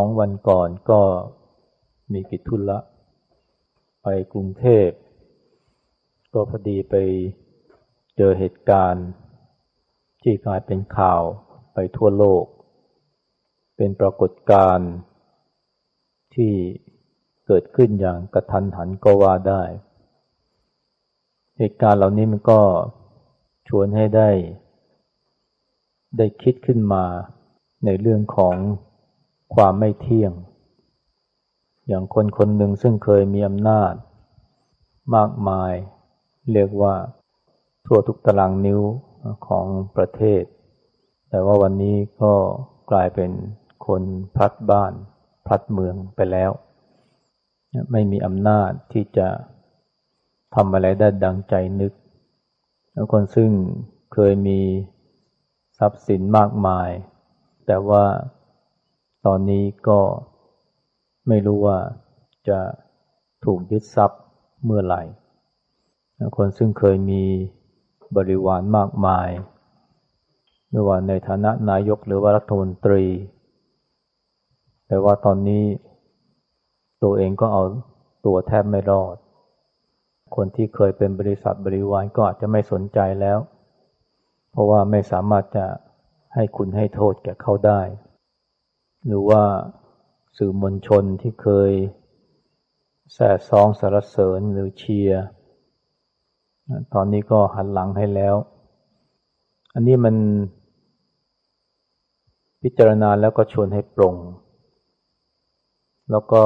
องวันก่อนก็มีกิจทุละ ไปกรุงเทพ ก็พอดีไปเจอเหตุการณ์ที่กลายเป็นข่าวไปทั่วโลก เป็นปรากฏการณ์ที่เกิดขึ้นอย่างกระทันหันก็ว่าได้ เหตุการณ์เหล่านี้มันก็ชวนให้ได้ ได้คิดขึ้นมาในเรื่องของ ความไม่เที่ยง อย่างคนคนหนึ่งซึ่งเคยมีอำนาจ มากมาย เรียกว่า ทั่วทุกตารางนิ้วของประเทศ แต่ว่าวันนี้ก็กลายเป็นคนพลัดบ้าน พลัดเมืองไปแล้ว ไม่มีอำนาจที่จะทำอะไรได้ดังใจนึก แล้วคนซึ่งเคยมีทรัพย์สินมากมาย แต่ว่า ตอนนี้ก็ไม่รู้ว่าจะถูกยึดทรัพย์เมื่อไหร่ คนซึ่งเคยมีบริวารมากมาย ไม่ว่าในฐานะนายกหรือว่ารัฐมนตรี แต่ว่าตอนนี้ตัวเองก็เอาตัวแทบไม่รอด คนที่เคยเป็นบริษัทบริวารก็อาจจะไม่สนใจแล้ว เพราะว่าไม่สามารถจะให้คุณให้โทษแก่เขาได้ หรือว่าสื่อมวลชนที่เคยแส่ซองสารเสริญหรือเชียร์ตอนนี้ก็หันหลังให้แล้ว อันนี้มันพิจารณาแล้วก็ชวนให้ปรง แล้วก็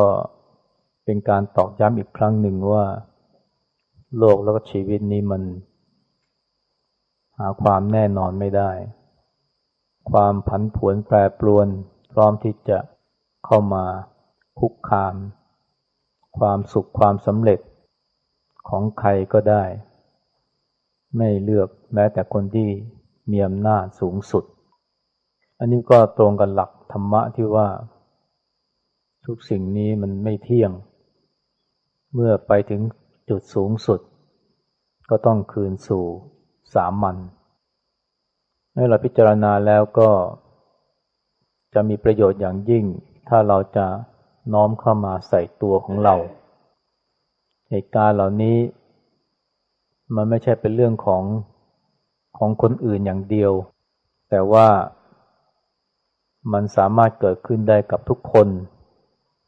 เป็นการตอกย้ำอีกครั้งหนึ่งว่า โลกแล้วก็ชีวิตนี้มัน หาความแน่นอนไม่ได้ ความผันผวนแปรปรวน พร้อมที่จะเข้ามาคุกคาม ความสุขความสำเร็จของใครก็ได้ ไม่เลือกแม้แต่คนที่มีอำนาจสูงสุด อันนี้ก็ตรงกันหลักธรรมะที่ว่า ทุกสิ่งนี้มันไม่เที่ยง เมื่อไปถึงจุดสูงสุด ก็ต้องคืนสู่สามัญเมื่อเราพิจารณาแล้วก็ จะมีประโยชน์อย่างยิ่ง ถ้าเราจะน้อมเข้ามาใส่ตัวของเรา เหตุการณ์เหล่านี้ มันไม่ใช่เป็นเรื่องของของคนอื่นอย่างเดียว แต่ว่ามันสามารถเกิดขึ้นได้กับทุกคน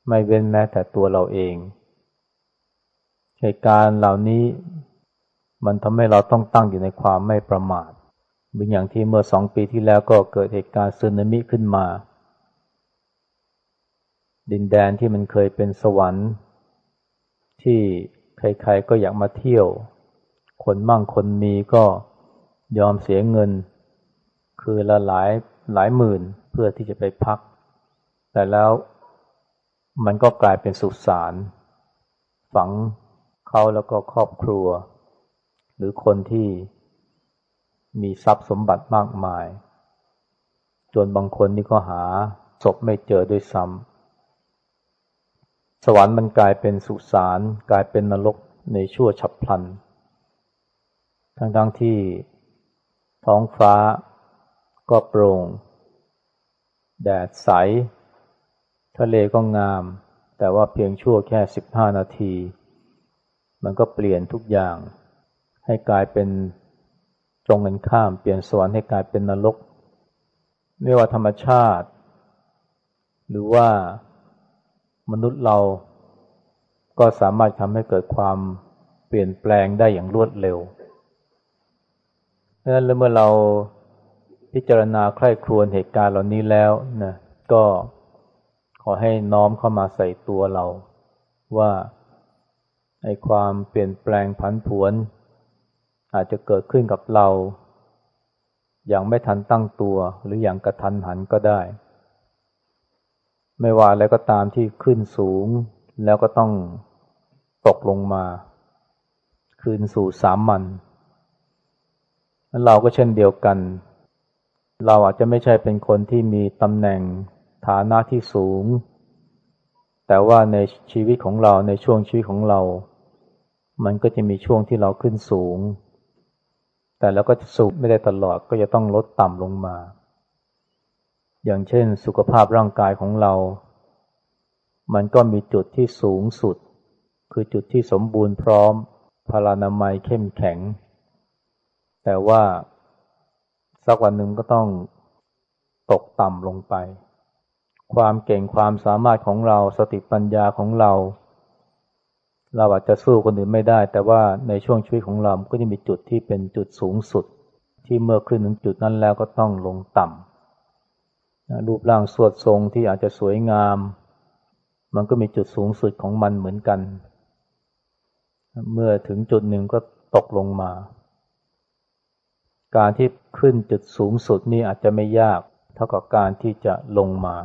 ไม่เว้นแม้แต่ตัวเราเอง เหตุการณ์เหล่านี้มันทำให้เราต้องตั้งอยู่ในความไม่ประมาทเหมือนอย่างที่เมื่อสองปีที่แล้วก็เกิดเหตุการณ์สึนามิขึ้นมา ดินแดนที่มันเคยเป็นสวรรค์ ที่ใครๆก็อยากมาเที่ยว คนมั่งคนมีก็ยอมเสียเงิน คือละหลายหลายหมื่นเพื่อที่จะไปพัก แต่แล้วมันก็กลายเป็นสุสานฝังเขาแล้วก็ครอบครัว หรือคนที่มีทรัพย์สมบัติมากมาย จนบางคนนี่ก็หาศพไม่เจอด้วยซ้ำ สวรรค์มันกลายเป็นสุสานกลายเป็นนรกในชั่วฉับพลัน ทั้งๆทที่ท้องฟ้าก็โปร่ง แดดใส ทะเลก็งาม แต่ว่าเพียงชั่วแค่สิบห้านาที มันก็เปลี่ยนทุกอย่าง ให้กลายเป็นตรงกันข้าม เปลี่ยนสวรรค์ให้กลายเป็นนรก ไม่ว่าธรรมชาติ หรือว่า มนุษย์เราก็สามารถทำให้เกิดความเปลี่ยนแปลงได้อย่างรวดเร็วเพราะฉะนั้นเมื่อเราพิจารณาใคร่ครวญเหตุการณ์เหล่านี้แล้วนะก็ขอให้น้อมเข้ามาใส่ตัวเรา ว่าไอ้ความเปลี่ยนแปลงผันผวน อาจจะเกิดขึ้นกับเรา อย่างไม่ทันตั้งตัวหรืออย่างกระทันหันก็ได้ ไม่ว่าอะไรก็ตามที่ขึ้นสูง แล้วก็ต้องตกลงมา คืนสู่สามัญเราก็เช่นเดียวกัน เราอาจจะไม่ใช่เป็นคนที่มีตำแหน่งฐานะที่สูง แต่ว่าในชีวิตของเราในช่วงชีวิตของเรา มันก็จะมีช่วงที่เราขึ้นสูง แต่แล้วก็สูงไม่ได้ตลอดก็จะต้องลดต่ำลงมา อย่างเช่นสุขภาพร่างกายของเรา มันก็มีจุดที่สูงสุด คือจุดที่สมบูรณ์พร้อม พลานามัยเข้มแข็ง แต่ว่าสักวันหนึ่งก็ต้องตกต่ำลงไป ความเก่งความสามารถของเราสติปัญญาของเรา เราอาจจะสู้คนอื่นไม่ได้ แต่ว่าในช่วงชีวิตของเราก็จะมีจุดที่เป็นจุดสูงสุด ที่เมื่อขึ้นถึงจุดนั้นแล้วก็ต้องลงต่ำ รูปร่างสวดทรงที่อาจจะสวยงาม มันก็มีจุดสูงสุดของมันเหมือนกัน เมื่อถึงจุดหนึ่งก็ตกลงมา การที่ขึ้นจุดสูงสุดนี่อาจจะไม่ยาก เท่ากับการที่จะลงมา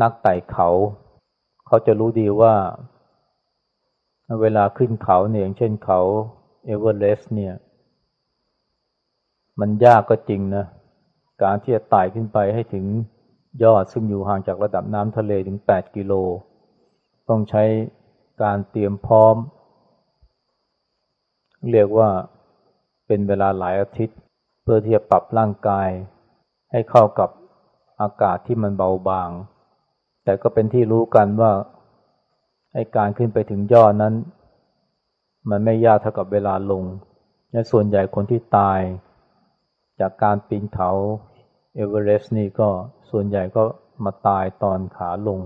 นักไต่เขา เขาจะรู้ดีว่า เวลาขึ้นเขาเนี่ยอย่างเช่นเขาเอเวอเรสต์เนี่ย มันยากก็จริงนะ การที่จะไต่ขึ้นไปให้ถึงยอดซึ่งอยู่ห่างจากระดับน้ำทะเลถึง 8 กิโล ต้องใช้การเตรียมพร้อม เรียกว่าเป็นเวลาหลายอาทิตย์ เพื่อที่จะปรับร่างกาย ให้เข้ากับอากาศที่มันเบาบาง แต่ก็เป็นที่รู้กันว่าไอการขึ้นไปถึงยอดนั้น มันไม่ยากเท่ากับเวลาลง และส่วนใหญ่คนที่ตาย จากการปีนเขาเอเวอเรสต์นี่ก็ส่วนใหญ่ก็มาตายตอนขาลง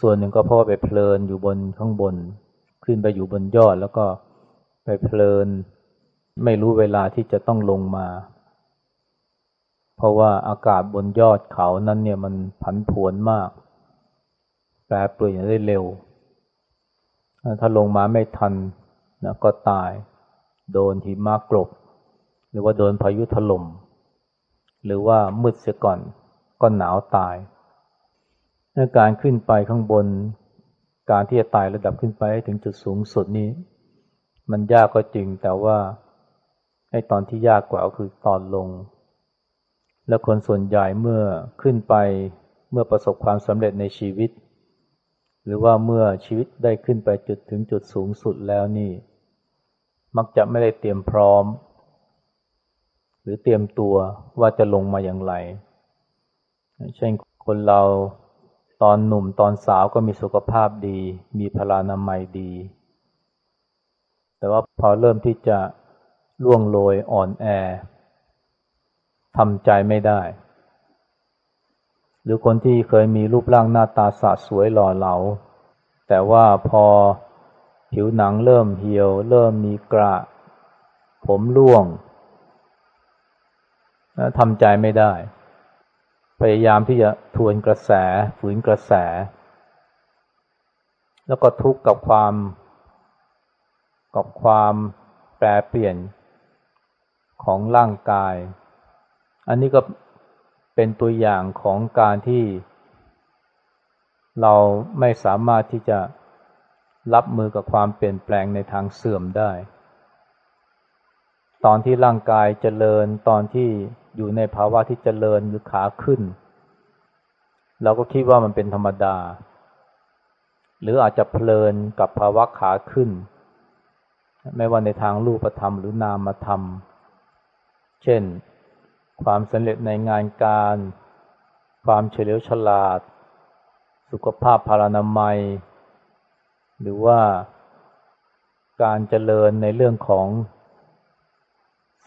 ส่วนหนึ่งก็เพราะว่าไปเพลินอยู่บนข้างบน ขึ้นไปอยู่บนยอดแล้วก็ไปเพลิน ไม่รู้เวลาที่จะต้องลงมา เพราะว่าอากาศบนยอดเขานั้นเนี่ยมันผันผวนมาก แปรเปลี่ยนได้เร็ว ถ้าลงมาไม่ทันนะก็ตาย โดนหิมะกรบ หรือว่าโดนพายุถลม่มหรือว่ามืดเสียก่อนก็หนาวตายการขึ้นไปข้างบน การที่จะตายระดับขึ้นไปถึงจุดสูงสุดนี้ มันยากก็จริงแต่ว่าไอ้ตอนที่ยากกว่าก็คือตอนลง และคนส่วนใหญ่เมื่อขึ้นไปเมื่อประสบความสำเร็จในชีวิต หรือว่าเมื่อชีวิตได้ขึ้นไปจุดถึงจุดสูงสุดแล้วนี่ มักจะไม่ได้เตรียมพร้อม รือเตรียมตัวว่าจะลงมาอย่างไร เช่นคนเราตอนหนุ่มตอนสาวก็มีสุขภาพดี มีพลานามัยดี แต่ว่าพอเริ่มที่จะล่วงโรยอ่อนแอทำใจไม่ได้ หรือคนที่เคยมีรูปร่างหน้าตาสะสวยหล่อเหลา แต่ว่าพอผิวหนังเริ่มเหี่ยว เริ่มมีกระ ผมร่วง ทำใจไม่ได้ พยายามที่จะทวนกระแส ฝืนกระแส แล้วก็ทุกข์กับความ กับความแปรเปลี่ยนของร่างกาย อันนี้ก็เป็นตัวอย่างของการที่ เราไม่สามารถที่จะรับมือกับความเปลี่ยนแปลงในทางเสื่อมได้ ตอนที่ร่างกายเจริญ ตอนที่อยู่ในภาวะที่เจริญหรือขาขึ้น เราก็คิดว่ามันเป็นธรรมดา หรืออาจจะเพลินกับภาวะขาขึ้น ไม่ว่าในทางรูปธรรมหรือนามธรรม เช่น ความสำเร็จในงานการ ความเฉลียวฉลาด สุขภาพพารานามัย หรือว่าการเจริญในเรื่องของ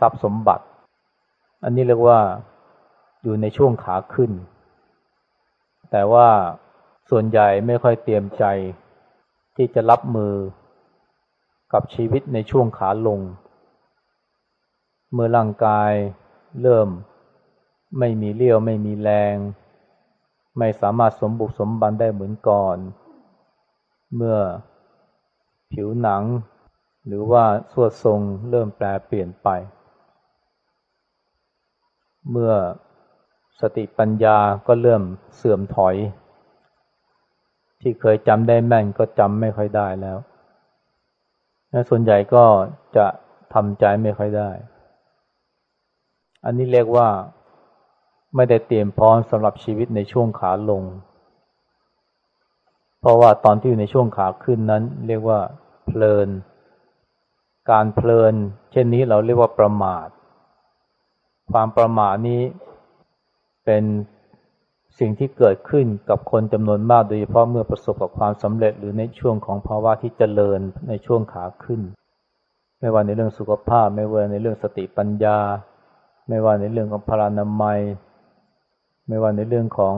ทรัพย์สมบัติ อันนี้เรียกว่าอยู่ในช่วงขาขึ้น แต่ว่าส่วนใหญ่ไม่ค่อยเตรียมใจ ที่จะรับมือกับชีวิตในช่วงขาลง เมื่อร่างกายเริ่มไม่มีเลี้ยวไม่มีแรง ไม่สามารถสมบุกสมบันได้เหมือนก่อน เมื่อผิวหนัง หรือว่าสวดทรงเริ่มแปลเปลี่ยนไป เมื่อสติปัญญาก็เริ่มเสื่อมถอย ที่เคยจำได้แม่นก็จำไม่ค่อยได้แล้วส่วนใหญ่ก็จะทำใจไม่ค่อยได้ อันนี้เรียกว่าไม่ได้เตรียมพร้อมสำหรับชีวิตในช่วงขาลง เพราะว่าตอนที่อยู่ในช่วงขาขึ้นนั้น เรียกว่าเพลิน การเพลิน เช่นนี้เราเรียกว่าประมาท ความประมาทนี้เป็นสิ่งที่เกิดขึ้นกับคนจำนวนมากโดยเฉพาะเมื่อประสบกับความสำเร็จ หรือในช่วงของภาวะที่เจริญในช่วงขาขึ้น ไม่ว่าในเรื่องสุขภาพ ไม่ว่าในเรื่องสติปัญญา ไม่ว่าในเรื่องของพลานามัย ไม่ว่าในเรื่องของ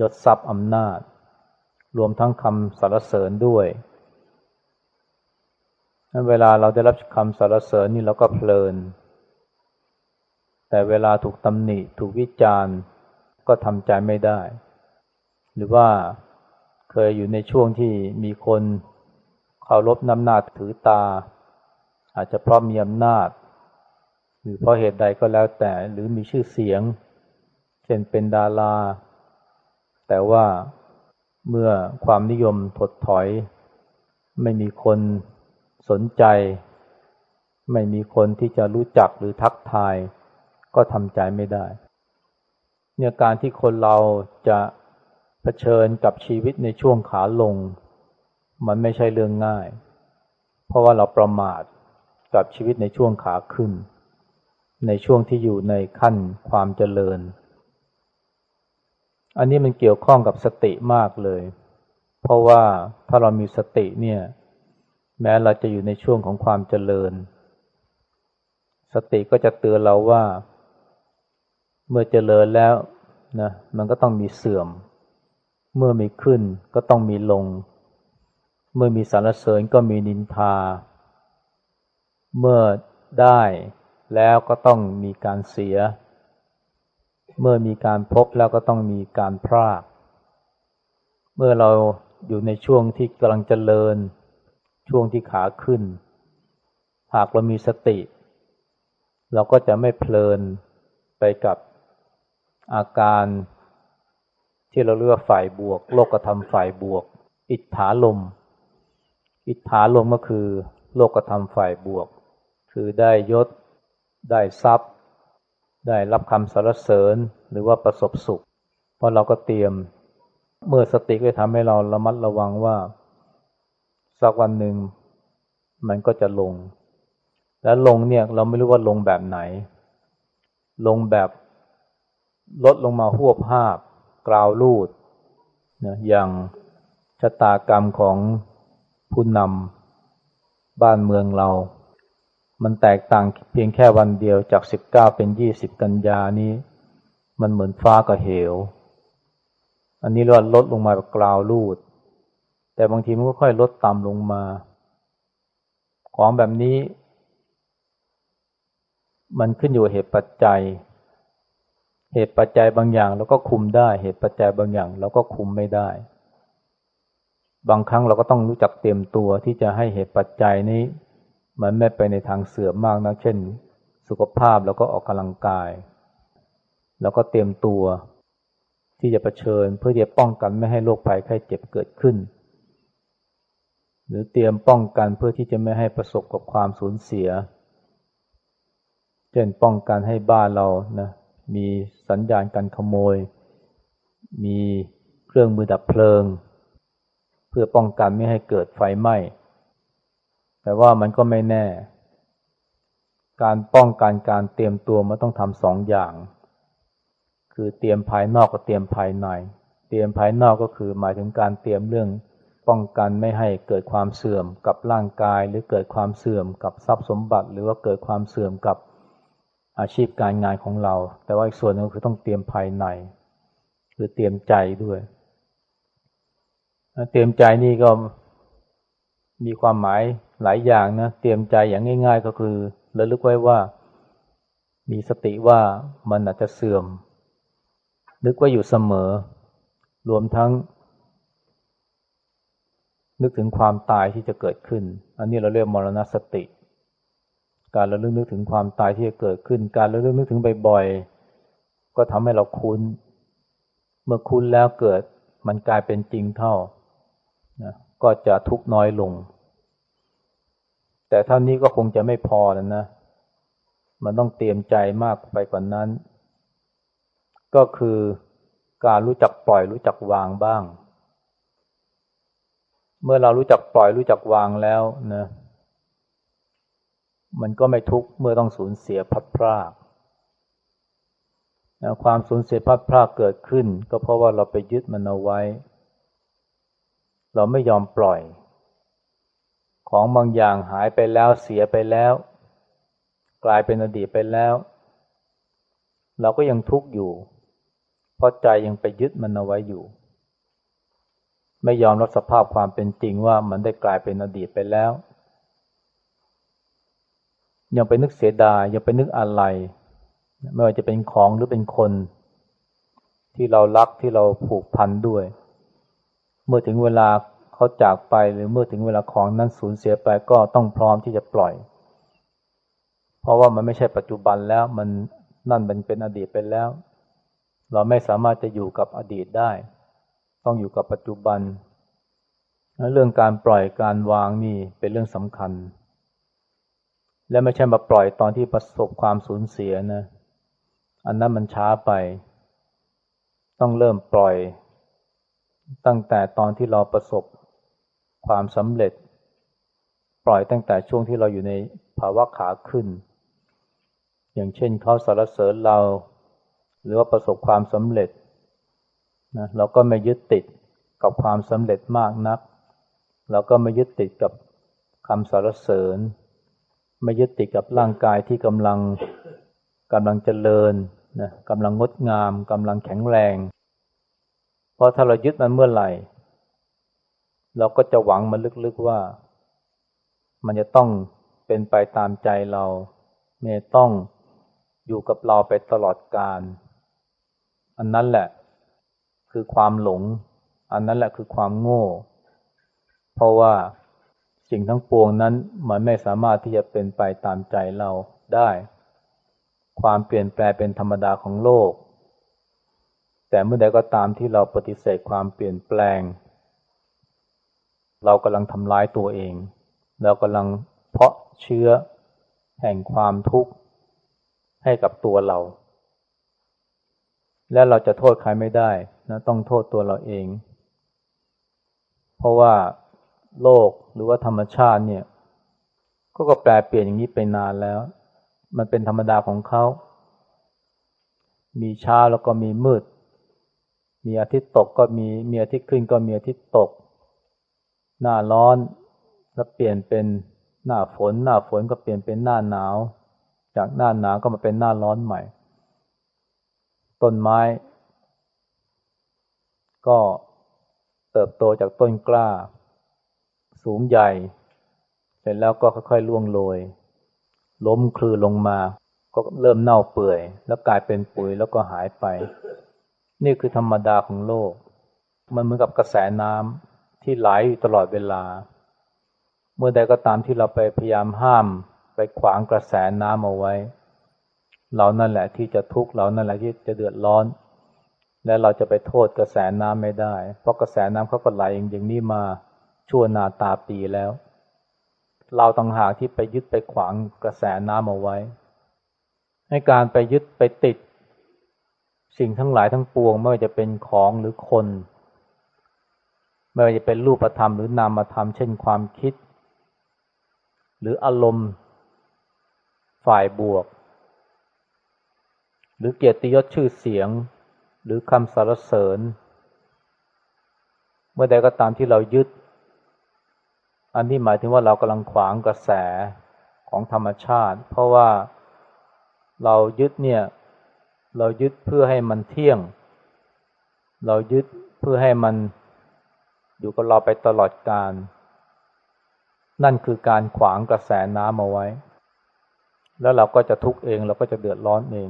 ยศทรัพย์อำนาจ รวมทั้งคำสรรเสริญด้วยเวลาเราได้รับคำสรรเสริญนี่เราก็เพลิน แต่เวลาถูกตำหนิถูกวิจารณ์ก็ทำใจไม่ได้ หรือว่าเคยอยู่ในช่วงที่มีคนเคารพน้ำหนาถือตา อาจจะเพราะมีอำนาจ หรือเพราะเหตุใดก็แล้วแต่หรือมีชื่อเสียง เช่นเป็นดารา แต่ว่าเมื่อความนิยมถดถอย ไม่มีคนสนใจ ไม่มีคนที่จะรู้จักหรือทักทาย ก็ทำใจไม่ได้ เนี่ยการที่คนเราจะะเผชิญกับชีวิตในช่วงขาลง มันไม่ใช่เรื่องง่าย เพราะว่าเราประมาทกับชีวิตในช่วงขาขึ้น ในช่วงที่อยู่ในขั้นความเจริญ อันนี้มันเกี่ยวข้องกับสติมากเลย เพราะว่าถ้าเรามีสติเนี่ย แม้เราจะอยู่ในช่วงของความเจริญ สติก็จะเตือนเราว่า เมื่อเจริญแล้วนะมันก็ต้องมีเสื่อม เมื่อมีขึ้นก็ต้องมีลง เมื่อมีสารเสริญก็มีนินทา เมื่อได้แล้วก็ต้องมีการเสีย เมื่อมีการพบแล้วก็ต้องมีการพรากเมื่อเราอยู่ในช่วงที่กำลังเจริญ ช่วงที่ขาขึ้น หากเรามีสติ เราก็จะไม่เพลินไปกับ อาการที่เราเรียกว่าฝ่ายบวก โลกธรรมฝ่ายบวก อิทธาลม อิทธาลมก็คือ โลกธรรมฝ่ายบวก คือได้ยศ ได้ทรัพย์ ได้รับคำสรรเสริญหรือว่าประสบสุข เพราะเราก็เตรียมเมื่อสติก็ทำให้เราระมัดระวังว่าสักวันหนึ่งมันก็จะลง แล้วลงเนี่ยเราไม่รู้ว่าลงแบบไหน ลงแบบ ลดลงมาหัวบห้าบกราวลูดนะอย่างชะตากรรมของผู้นำบ้านเมืองเรา มันแตกต่างเพียงแค่วันเดียวจากสิบเก้าเป็นยี่สิบกันยานี้ มันเหมือนฟ้ากับเหว อันนี้เราลดลงมาแบบกราวลูด แต่บางทีมันก็ค่อยลดต่ำลงมา ของแบบนี้ มันขึ้นอยู่เหตุปัจจัย เหตุปัจจัยบางอย่างเราก็คุมได้ เหตุปัจจัยบางอย่างเราก็คุมไม่ได้ บางครั้งเราก็ต้องรู้จักเตรียมตัวที่จะให้เหตุปัจจัยนี้ มันไม่ไปในทางเสื่อมมากนะ เช่น สุขภาพแล้วก็ออกกำลังกาย แล้วก็เตรียมตัวที่จะะเผชิญ เพื่อจะป้องกันไม่ให้โรคภัยไข้เจ็บเกิดขึ้น หรือเตรียมป้องกันเพื่อที่จะไม่ให้ประสบกับความสูญเสีย เช่นป้องกันให้บ้านเรานะ มีสัญญาณการขโมย มีเครื่องมือดับเพลิง เพื่อป้องกันไม่ให้เกิดไฟไหม้ แต่ว่ามันก็ไม่แน่ การป้องกันการเตรียมตัวมันต้องทำสองอย่าง คือเตรียมภายนอกกับเตรียมภายใน เตรียมภายนอกก็คือหมายถึงการเตรียมเรื่องป้องกันไม่ให้เกิดความเสื่อมกับร่างกาย หรือเกิดความเสื่อมกับทรัพย์สมบัติ หรือว่าเกิดความเสื่อมกับ อาชีพการงานของเรา แต่ว่าอีกส่วนนึงคือต้องเตรียมภายใน คือเตรียมใจด้วย เตรียมใจนี่ก็มีความหมายหลายอย่างนะ เตรียมใจอย่างง่าย ๆ ก็คือระลึกไว้ว่า มีสติว่ามันอาจจะเสื่อม นึกไว่าอยู่เสมอ รวมทั้ง นึกถึงความตายที่จะเกิดขึ้น อันนี้เราเรียกมรณสติ การระลึกนึกถึงความตายที่จะเกิดขึ้น การระลึกนึกถึงบ่อยๆ ก็ทำให้เราคุ้น เมื่อคุ้นแล้วเกิดมันกลายเป็นจริงเท่านะก็จะทุกน้อยลง แต่เท่านี้ก็คงจะไม่พอแล้วนะ มันต้องเตรียมใจมากไปกว่านั้น ก็คือการรู้จักปล่อยรู้จักวางบ้าง เมื่อเรารู้จักปล่อยรู้จักวางแล้วนะ มันก็ไม่ทุกข์เมื่อต้องสูญเสียพัดพรากความสูญเสียพัดพรากเกิดขึ้น ก็เพราะว่าเราไปยึดมันเอาไว้ เราไม่ยอมปล่อย ของบางอย่างหายไปแล้วเสียไปแล้ว กลายเป็นอดีตไปแล้ว เราก็ยังทุกข์อยู่ เพราะใจยังไปยึดมันเอาไว้อยู่ ไม่ยอมรับสภาพความเป็นจริงว่ามันได้กลายเป็นอดีตไปแล้ว ยังไปนึกเสียดายยังไปนึกอะไรไม่ว่าจะเป็นของหรือเป็นคน ที่เรารักที่เราผูกพันด้วย เมื่อถึงเวลาเขาจากไปหรือเมื่อถึงเวลาของนั้นสูญเสียไปก็ต้องพร้อมที่จะปล่อย เพราะว่ามันไม่ใช่ปัจจุบันแล้วมันนั่นมันเป็นอดีตไปแล้ว เราไม่สามารถจะอยู่กับอดีตได้ ต้องอยู่กับปัจจุบัน เรื่องการปล่อยการวางนี่เป็นเรื่องสำคัญ และไม่ใช่มาปล่อยตอนที่ประสบความสูญเสียนะ อันนั้นมันช้าไป ต้องเริ่มปล่อย ตั้งแต่ตอนที่เราประสบความสำเร็จ ปล่อยตั้งแต่ช่วงที่เราอยู่ในภาวะขาขึ้น อย่างเช่นเขาสารเสริญเรา หรือว่าประสบความสำเร็จนะเราก็ไม่ยึดติดกับความสำเร็จมากนัก เราก็ไม่ยึดติดกับคำสรรเสริญ ไม่ยึดติดกับร่างกายที่กำลังกำลังเจริญนะกำลังงดงามกำลังแข็งแรง เพราะถ้าเรายึดมันเมื่อไหร่ เราก็จะหวังมันลึกๆว่า มันจะต้องเป็นไปตามใจเราไม่ต้องอยู่กับเราไปตลอดกาลอันนั้นแหละ คือความหลง อันนั้นแหละคือความโง่ เพราะว่า สิ่งทั้งปวงนั้นมันไม่สามารถที่จะเป็นไปตามใจเราได้ ความเปลี่ยนแปลงเป็นธรรมดาของโลก แต่เมื่อใดก็ตามที่เราปฏิเสธความเปลี่ยนแปลง เรากำลังทำร้ายตัวเอง เรากำลังเพาะเชื้อแห่งความทุกข์ให้กับตัวเรา และเราจะโทษใครไม่ได้นะต้องโทษตัวเราเอง เพราะว่า โลกหรือว่าธรรมชาติเนี่ย ก็ก็แปลเปลี่ยนอย่างนี้ไปนานแล้ว มันเป็นธรรมดาของเขา มีเช้าแล้วก็มีมืด มีอาทิตย์ตกก็มี มีอาทิตย์ขึ้นก็มีอาทิตย์ตก หน้าร้อนแล้วเปลี่ยนเป็นหน้าฝน หน้าฝนก็เปลี่ยนเป็นหน้าหนาว จากหน้าหนาวก็มาเป็นหน้าร้อนใหม่ ต้นไม้ ก็เติบโตจากต้นกล้า สูงใหญ่ เสร็จแล้วก็ค่อยๆล่วงโรยล้มคลือลงมา ก็เริ่มเน่าเปื่อย แล้วกลายเป็นปุ๋ยแล้วก็หายไป นี่คือธรรมดาของโลก มันเหมือนกับกระแสน้ำที่ไหลอยู่ตลอดเวลา เมื่อใดก็ตามที่เราไปพยายามห้าม ไปขวางกระแสน้ำเอาไว้ เรานั่นแหละที่จะทุกข์เรานั่นแหละที่จะเดือดร้อน และเราจะไปโทษกระแสน้ำไม่ได้ เพราะกระแสน้ำเขาก็ไหลอย่างนี้มา ชั่วนาตาปีแล้ว เราต้องหาที่ไปยึดไปขวางกระแสน้ำเอาไว้ ให้การไปยึดไปติด สิ่งทั้งหลายทั้งปวง ไม่ว่าจะเป็นของหรือคน ไม่ว่าจะเป็นรูปธรรมหรือนามธรรมเช่นความคิด หรืออารมณ์ ฝ่ายบวก หรือเกียรติยศชื่อเสียง หรือคำสรรเสริญ เมื่อใดก็ตามที่เรายึด อันนี้หมายถึงว่าเรากำลังขวางกระแสของธรรมชาติ เพราะว่าเรายึดเนี่ย เรายึดเพื่อให้มันเที่ยง เรายึดเพื่อให้มันอยู่กับเราไปตลอดกาลนั่นคือการขวางกระแสน้ำเอาไว้ แล้วเราก็จะทุกข์เองเราก็จะเดือดร้อนเอง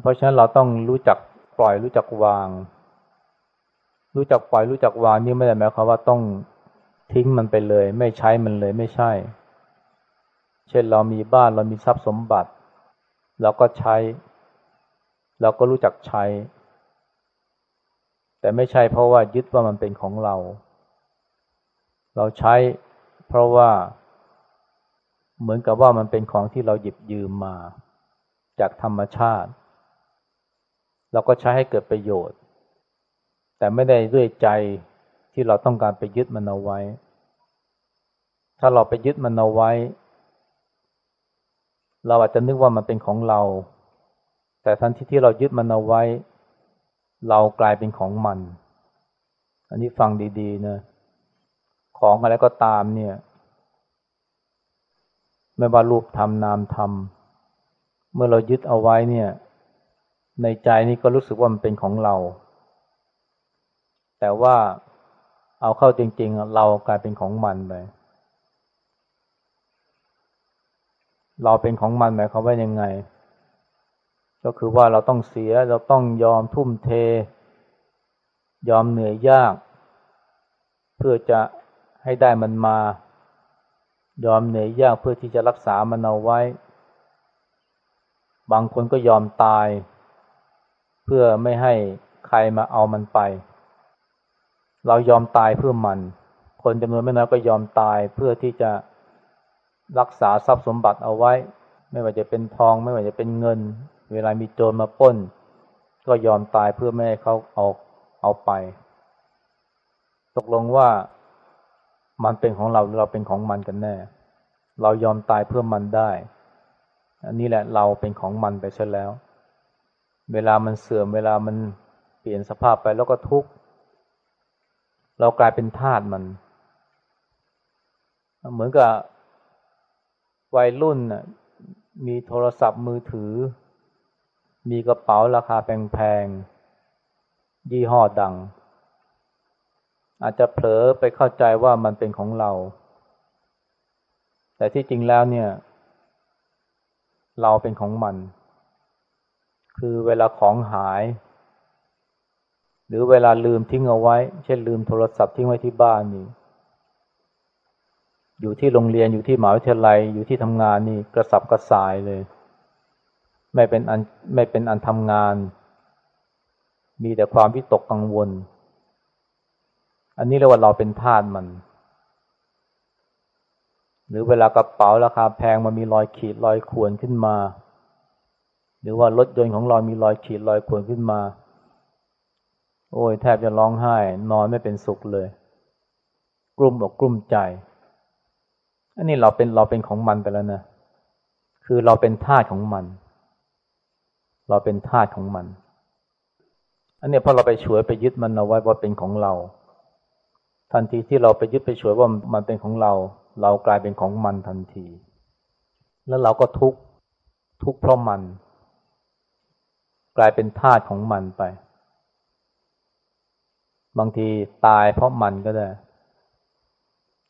เพราะฉะนั้นเราต้องรู้จักปล่อยรู้จักวาง รู้จักปล่อยรู้จักวางนี่ไม่ได้หมายความว่าต้อง ทิ้งมันไปเลย ไม่ใช้มันเลยไม่ใช่ เช่นเรามีบ้านเรามีทรัพย์สมบัติเราก็ใช้ เราก็รู้จักใช้ แต่ไม่ใช่เพราะว่ายึดว่ามันเป็นของเรา เราใช้ เพราะว่า เหมือนกับว่ามันเป็นของที่เราหยิบยืมมา จากธรรมชาติ เราก็ใช้ให้เกิดประโยชน์ แต่ไม่ได้ด้วยใจ ที่เราต้องการไปยึดมันเอาไว้ ถ้าเราไปยึดมันเอาไว้ เราอาจจะนึกว่ามันเป็นของเรา แต่ทันทีที่เรายึดมันเอาไว้ เรากลายเป็นของมัน อันนี้ฟังดีๆนะของอะไรก็ตามเนี่ย ไม่ว่ารูปธรรมนามธรรมเมื่อเรายึดเอาไว้เนี่ย ในใจนี่ก็รู้สึกว่ามันเป็นของเรา แต่ว่า เอาเข้าจริง ๆ เรากลายเป็นของมันไปเราเป็นของมันหมายความว่ายังไง ก็คือว่าเราต้องเสียเราต้องยอมทุ่มเท ยอมเหนื่อยยาก เพื่อจะให้ได้มันมา ยอมเหนื่อยยากเพื่อที่จะรักษามันเอาไว้ บางคนก็ยอมตาย เพื่อไม่ให้ใครมาเอามันไป เรายอมตายเพื่อมัน คนจำนวนไม่น้อยก็ยอมตายเพื่อที่จะรักษาทรัพย์สมบัติเอาไว้ ไม่ว่าจะเป็นทอง ไม่ว่าจะเป็นเงิน เวลามีโจรมาป้น ก็ยอมตายเพื่อไม่ให้เขาเอาเอาไป ตกลงว่ามันเป็นของเราหรือเราเป็นของมันกันแน่ เรายอมตายเพื่อมันได้ อันนี้แหละเราเป็นของมันไปใช่แล้ว เวลามันเสื่อมเวลามันเปลี่ยนสภาพไปแล้วก็ทุกข์ เรากลายเป็นทาสมัน เหมือนกับวัยรุ่นมีโทรศัพท์มือถือ มีกระเป๋าราคาแพงๆ ยี่ห้อดัง อาจจะเผลอไปเข้าใจว่ามันเป็นของเรา แต่ที่จริงแล้วเนี่ย เราเป็นของมัน คือเวลาของหาย หรือเวลาลืมทิ้งเอาไว้ เช่นลืมโทรศัพท์ทิ้งไว้ที่บ้านนี่อยู่ที่โรงเรียนอยู่ที่หมหาวิทยาลัยอยู่ที่ทำงานนี่กระสับกระส่ายเลย ไม่เป็นอันไม่เป็นอันทำงาน มีแต่ความวิตกกังวล อันนี้เรียกว่าเราเป็นทาสมัน หรือเวลากระเป๋าราคาแพงมันมีรอยขีดรอยข่วนขึ้นมา หรือว่ารถยนต์ของเรามีรอยขีดรอยข่วนขึ้นมา โอ้ยแทบจะร้องไห้ นอนไม่เป็นสุขเลย กลุ่มอกกลุ่มใจ อันนี้เราเป็นเราเป็นของมันไปแล้วนะ คือเราเป็นทาสของมัน เราเป็นทาสของมัน อันนี้พอเราไปช่วยไปยึดมันเอาไว้ว่าเป็นของเรา ทันทีที่เราไปยึดไปฉวยว่ามันเป็นของเรา เรากลายเป็นของมันทันที แล้วเราก็ทุกข์ทุกข์เพราะมัน กลายเป็นทาสของมันไป บางทีตายเพราะมันก็ได้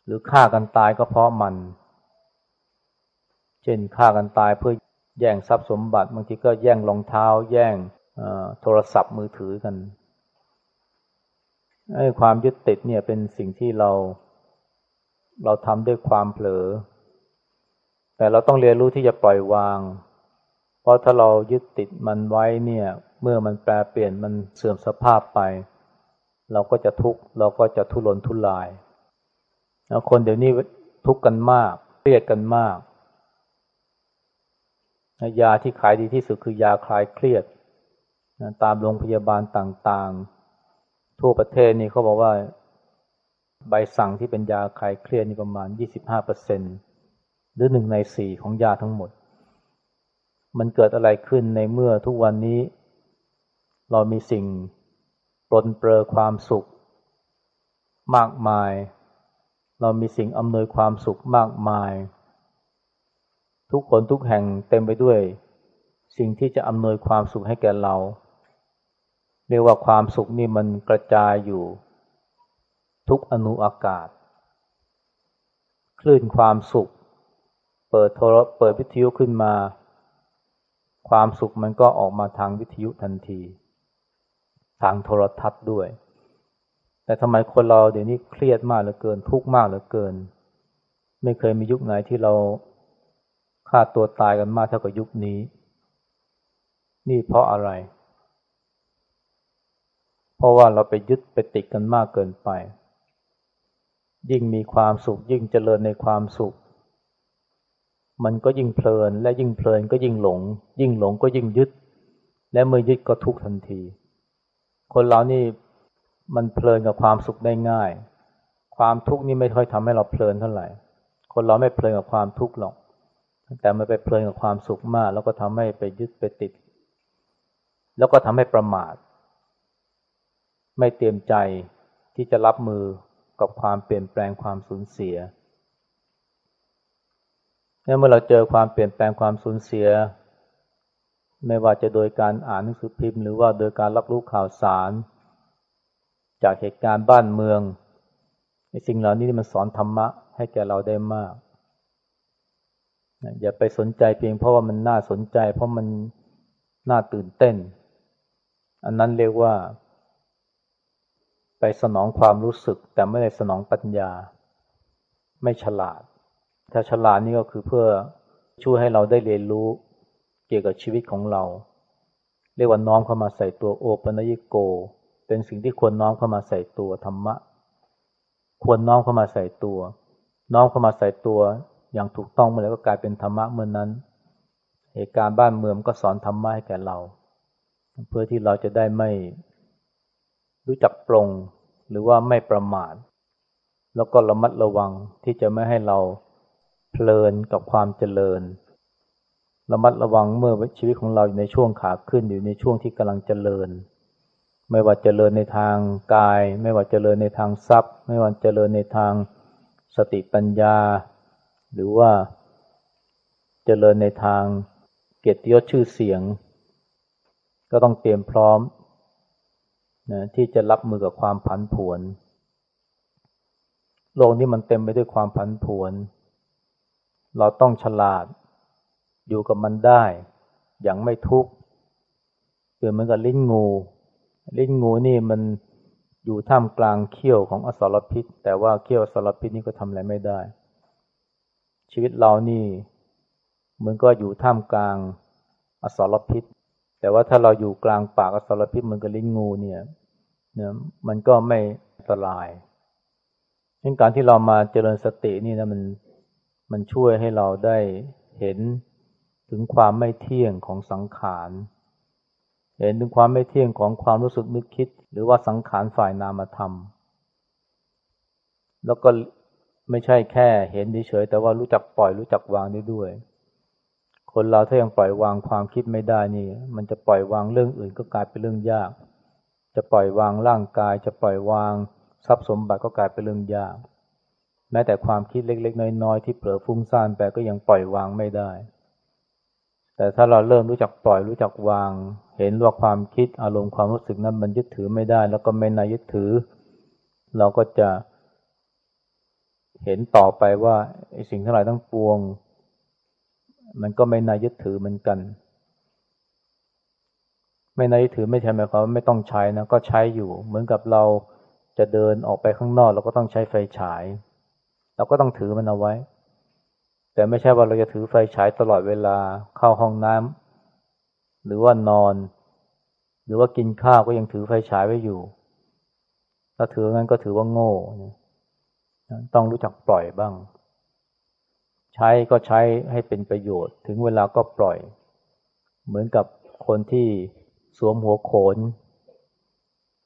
หรือฆ่ากันตายก็เพราะมัน เช่นฆ่ากันตายเพื่อแย่งทรัพย์สมบัติบางทีก็แย่งรองเท้า แย่งโทรศัพท์มือถือกันไอ้ความยึดติดเนี่ยเป็นสิ่งที่เรา เราทำด้วยความเผลอ แต่เราต้องเรียนรู้ที่จะปล่อยวาง เพราะถ้าเรายึดติดมันไว้เนี่ย เมื่อมันแปลเปลี่ยนมันเสื่อมสภาพไป เราก็จะทุกข์เราก็จะทุรนทุรายแล้วคนเดี๋ยวนี้ทุกข์กันมากเครียดกันมาก ยาที่ขายดีที่สุดคือยาคลายเครียด ตามโรงพยาบาลต่างๆ ทั่วประเทศนี่เขาบอกว่า ใบสั่งที่เป็นยาคลายเครียดนี่ประมาณยี่สิบห้าเปอร์เซ็นหรือหนึ่งในสี่ของยาทั้งหมด มันเกิดอะไรขึ้นในเมื่อทุกวันนี้ เรามีสิ่ง ปลนเปลือความสุข มากมาย เรามีสิ่งอำนวยความสุขมากมาย ทุกคนทุกแห่งเต็มไปด้วย สิ่งที่จะอำนวยความสุขให้แก่เรา เรียกว่าความสุขนี่มันกระจายอยู่ ทุกอนุอากาศ คลื่นความสุข เปิดโทรเปิดวิทยุขึ้นมา ความสุขมันก็ออกมาทางวิทยุทันที ทางโทรทัศน์ด้วย แต่ทำไมคนเราเดี๋ยวนี้เครียดมากเหลือเกิน ทุกข์มากเหลือเกิน ไม่เคยมียุคไหนที่เราฆ่าตัวตายกันมากเท่ากับยุคนี้ นี่เพราะอะไร เพราะว่าเราไปยึดไปติดกันมากเกินไป ยิ่งมีความสุข ยิ่งเจริญในความสุข มันก็ยิ่งเพลิน และยิ่งเพลินก็ยิ่งหลง ยิ่งหลงก็ยิ่งยึด และเมื่อยึดก็ทุกข์ทันที คนเรานี่มันเพลินกับความสุขได้ง่าย ความทุกข์นี่ไม่ค่อยทำให้เราเพลินเท่าไหร่ คนเราไม่เพลินกับความทุกข์หรอก แต่มันไปเพลินกับความสุขมาก แล้วก็ทำให้ไปยึดไปติด แล้วก็ทำให้ประมาท ไม่เตรียมใจที่จะรับมือกับความเปลี่ยนแปลงความสูญเสียเมื่อเราเจอความเปลี่ยนแปลงความสูญเสีย ไม่ว่าจะโดยการอ่านหนังสือพิมพ์ หรือว่าโดยการรับรู้ข่าวสาร จากเหตุการณ์บ้านเมืองสิ่งเหล่านี้มันสอนธรรมะให้แก่เราได้มาก อย่าไปสนใจเพียงเพราะว่ามันน่าสนใจ เพราะมันน่าตื่นเต้น อันนั้นเรียกว่า ไปสนองความรู้สึก แต่ไม่ได้สนองปัญญา ไม่ฉลาด ถ้าฉลาดนี่ก็คือเพื่อช่วยให้เราได้เรียนรู้ เกี่ยวกับชีวิตของเรา เรียกว่าน้อมเข้ามาใส่ตัวโอปัญญิโก เป็นสิ่งที่ควรน้อมเข้ามาใส่ตัวธรรมะ ควรน้อมเข้ามาใส่ตัว น้อมเข้ามาใส่ตัวอย่างถูกต้องเมื่อไรก็กลายเป็นธรรมะเมื่อนนั้น เหตุการณ์บ้านเมืองก็สอนธรรมะให้แก่เรา เพื่อที่เราจะได้ไม่รู้จักปรงหรือว่าไม่ประมาทแล้วก็ระมัดระวังที่จะไม่ให้เราเพลินกับความเจริญ ระมัดระวังเมื่อชีวิตของเราอยู่ในช่วงขาขึ้นอยู่ในช่วงที่กำลังเจริญ ไม่ว่าเจริญในทางกาย ไม่ว่าเจริญในทางทรัพย์ ไม่ว่าเจริญในทางสติปัญญา หรือว่าเจริญในทางเกียรติยศชื่อเสียง ก็ต้องเตรียมพร้อมนะที่จะรับมือกับความผันผวน โลกนี้มันเต็มไปด้วยความผันผวน เราต้องฉลาด อยู่กับมันได้ อย่างไม่ทุกข์เปมือนกับลิ้นงู ลิ้นงูนี่มันอยู่ท่ามกลางเขี้ยวของอสรพิษ แต่ว่าเขี้ยวอสรพิษนี่ก็ทำอะไรไม่ได้ ชีวิตเรานี่มันก็อยู่ท่ามกลางอสรพิษ แต่ว่าถ้าเราอยู่กลางปากอสรพิษเหมันก็ลิ้นงูเนี่ยเนี่ยมันก็ไม่อันตรายดังการที่เรามาเจริญสตินี่นะมันมันช่วยให้เราได้เห็น ถึงความไม่เที่ยงของสังขารเห็นถึงความไม่เที่ยงของความรู้สึกนึกคิด หรือว่าสังขารฝ่ายนามธรรม แล้วก็ไม่ใช่แค่เห็นเฉยแต่ว่ารู้จักปล่อยรู้จักวางได้ด้วย คนเราถ้ายังปล่อยวางความคิดไม่ได้นี่ มันจะปล่อยวางเรื่องอื่นก็กลายเป็นเรื่องยาก จะปล่อยวางร่างกาย จะปล่อยวางทรัพย์สมบัติก็กลายเป็นเรื่องยาก แม้แต่ความคิดเล็ก ๆ น้อยๆที่เผลอฟุ้งซ่านไปก็ยังปล่อยวางไม่ได้ แต่ถ้าเราเริ่มรู้จักปล่อยรู้จักวาง เห็นว่าความคิดอารมณ์ความรู้สึกนั้นมันยึดถือไม่ได้ แล้วก็ไม่นายึดถือ เราก็จะเห็นต่อไปว่าสิ่งทั้งหลายทั้งปวง มันก็ไม่นายึดถือเหมือนกัน ไม่นายึดถือไม่ใช่หมายความว่าไม่ต้องใช้นะก็ใช้อยู่ เหมือนกับเราจะเดินออกไปข้างนอก เราก็ต้องใช้ไฟฉาย เราก็ต้องถือมันเอาไว้ แต่ไม่ใช่ว่าเราจะถือไฟฉายตลอดเวลาเข้าห้องน้ำหรือว่านอน หรือว่ากินข้าวก็ยังถือไฟฉายไว้อยู่ ถ้าถืองั้นก็ถือว่าโง่ต้องรู้จักปล่อยบ้าง ใช้ก็ใช้ให้เป็นประโยชน์ ถึงเวลาก็ปล่อย เหมือนกับคนที่สวมหัวโขน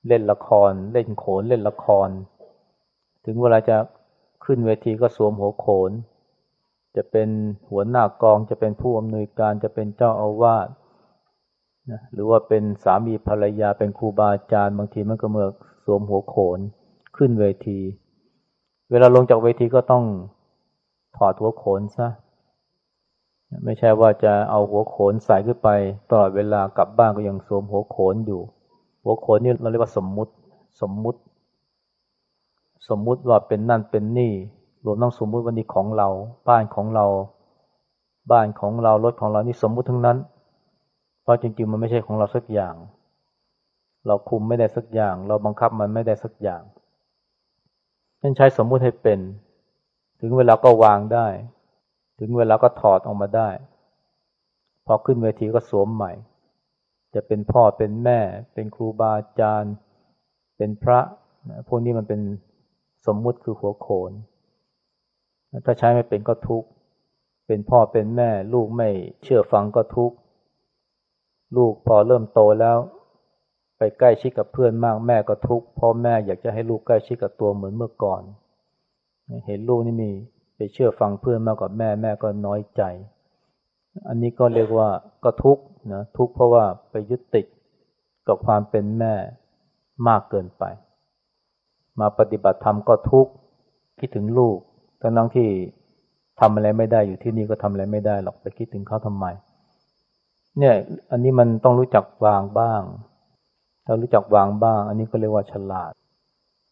เล่นละคร เล่นโขนเล่นละคร ถึงเวลาจะขึ้นเวทีก็สวมหัวโขน จะเป็นหัวหน้ากอง จะเป็นผู้อำนวยการจะเป็นเจ้าอาวาสนะหรือว่าเป็นสามีภรรยาเป็นครูบาอาจารย์ บางทีมันก็เมือสวมหัวโขนขึ้นเวที เวลาลงจากเวทีก็ต้องถอดหัวโขนซะไม่ใช่ว่าจะเอาหัวโขนใส่ขึ้นไปตลอดเวลากลับบ้านก็ยังสวมหัวโขนอยู่ หัวโขนนี่เราเรียกว่าสมมุติสมมุติ สมมุติว่าเป็นนั่นเป็นนี่ รวมทั้งสมมุติว่านี่ของเรา บ้านของเรา บ้านของเรารถของเรานี่สมมุติทั้งนั้น เพราะจริงๆมันไม่ใช่ของเราสักอย่าง เราคุมไม่ได้สักอย่าง เราบังคับมันไม่ได้สักอย่างฉันใช้สมมุติให้เป็น ถึงเวลาก็วางได้ ถึงเวลาก็ถอดออกมาได้ พอขึ้นเวทีก็สวมใหม่ จะเป็นพ่อเป็นแม่ เป็นครูบาอาจารย์ เป็นพระพวกนี้มันเป็นสมมุติคือหัวโขน ถ้าใช้ไม่เป็นก็ทุกข์ เป็นพ่อเป็นแม่ ลูกไม่เชื่อฟังก็ทุกข์ ลูกพอเริ่มโตแล้ว ไปใกล้ชิดกับเพื่อนมากแม่ก็ทุกข์พราะแม่อยากจะให้ลูกใกล้ชิดกับตัวเหมือนเมื่อก่อน เห็นลูกนี่มีไปเชื่อฟังเพื่อนมากกว่าแม่แม่ก็น้อยใจ อันนี้ก็เรียกว่าก็ทุกข์นะทุกข์เพราะว่าไปยึดติดกับความเป็นแม่มากเกินไป มาปฏิบัติธรรมก็ทุกข์คิดถึงลูก ทั้งนั้นที่ทำอะไรไม่ได้อยู่ที่นี่ก็ทำอะไรไม่ได้หรอกไปคิดถึงเขาทำไม เนี่ย อันนี้มันต้องรู้จักวางบ้างถ้ารู้จักวางบ้าง อันนี้ก็เรียกว่าฉลาด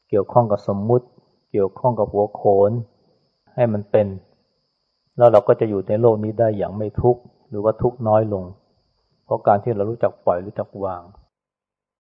เกี่ยวข้องกับสมมุติ เกี่ยวข้องกับหัวโขน ให้มันเป็น แล้วเราก็จะอยู่ในโลกนี้ได้อย่างไม่ทุกข์หรือว่าทุกข์น้อยลง เพราะการที่เรารู้จักปล่อยรู้จักวาง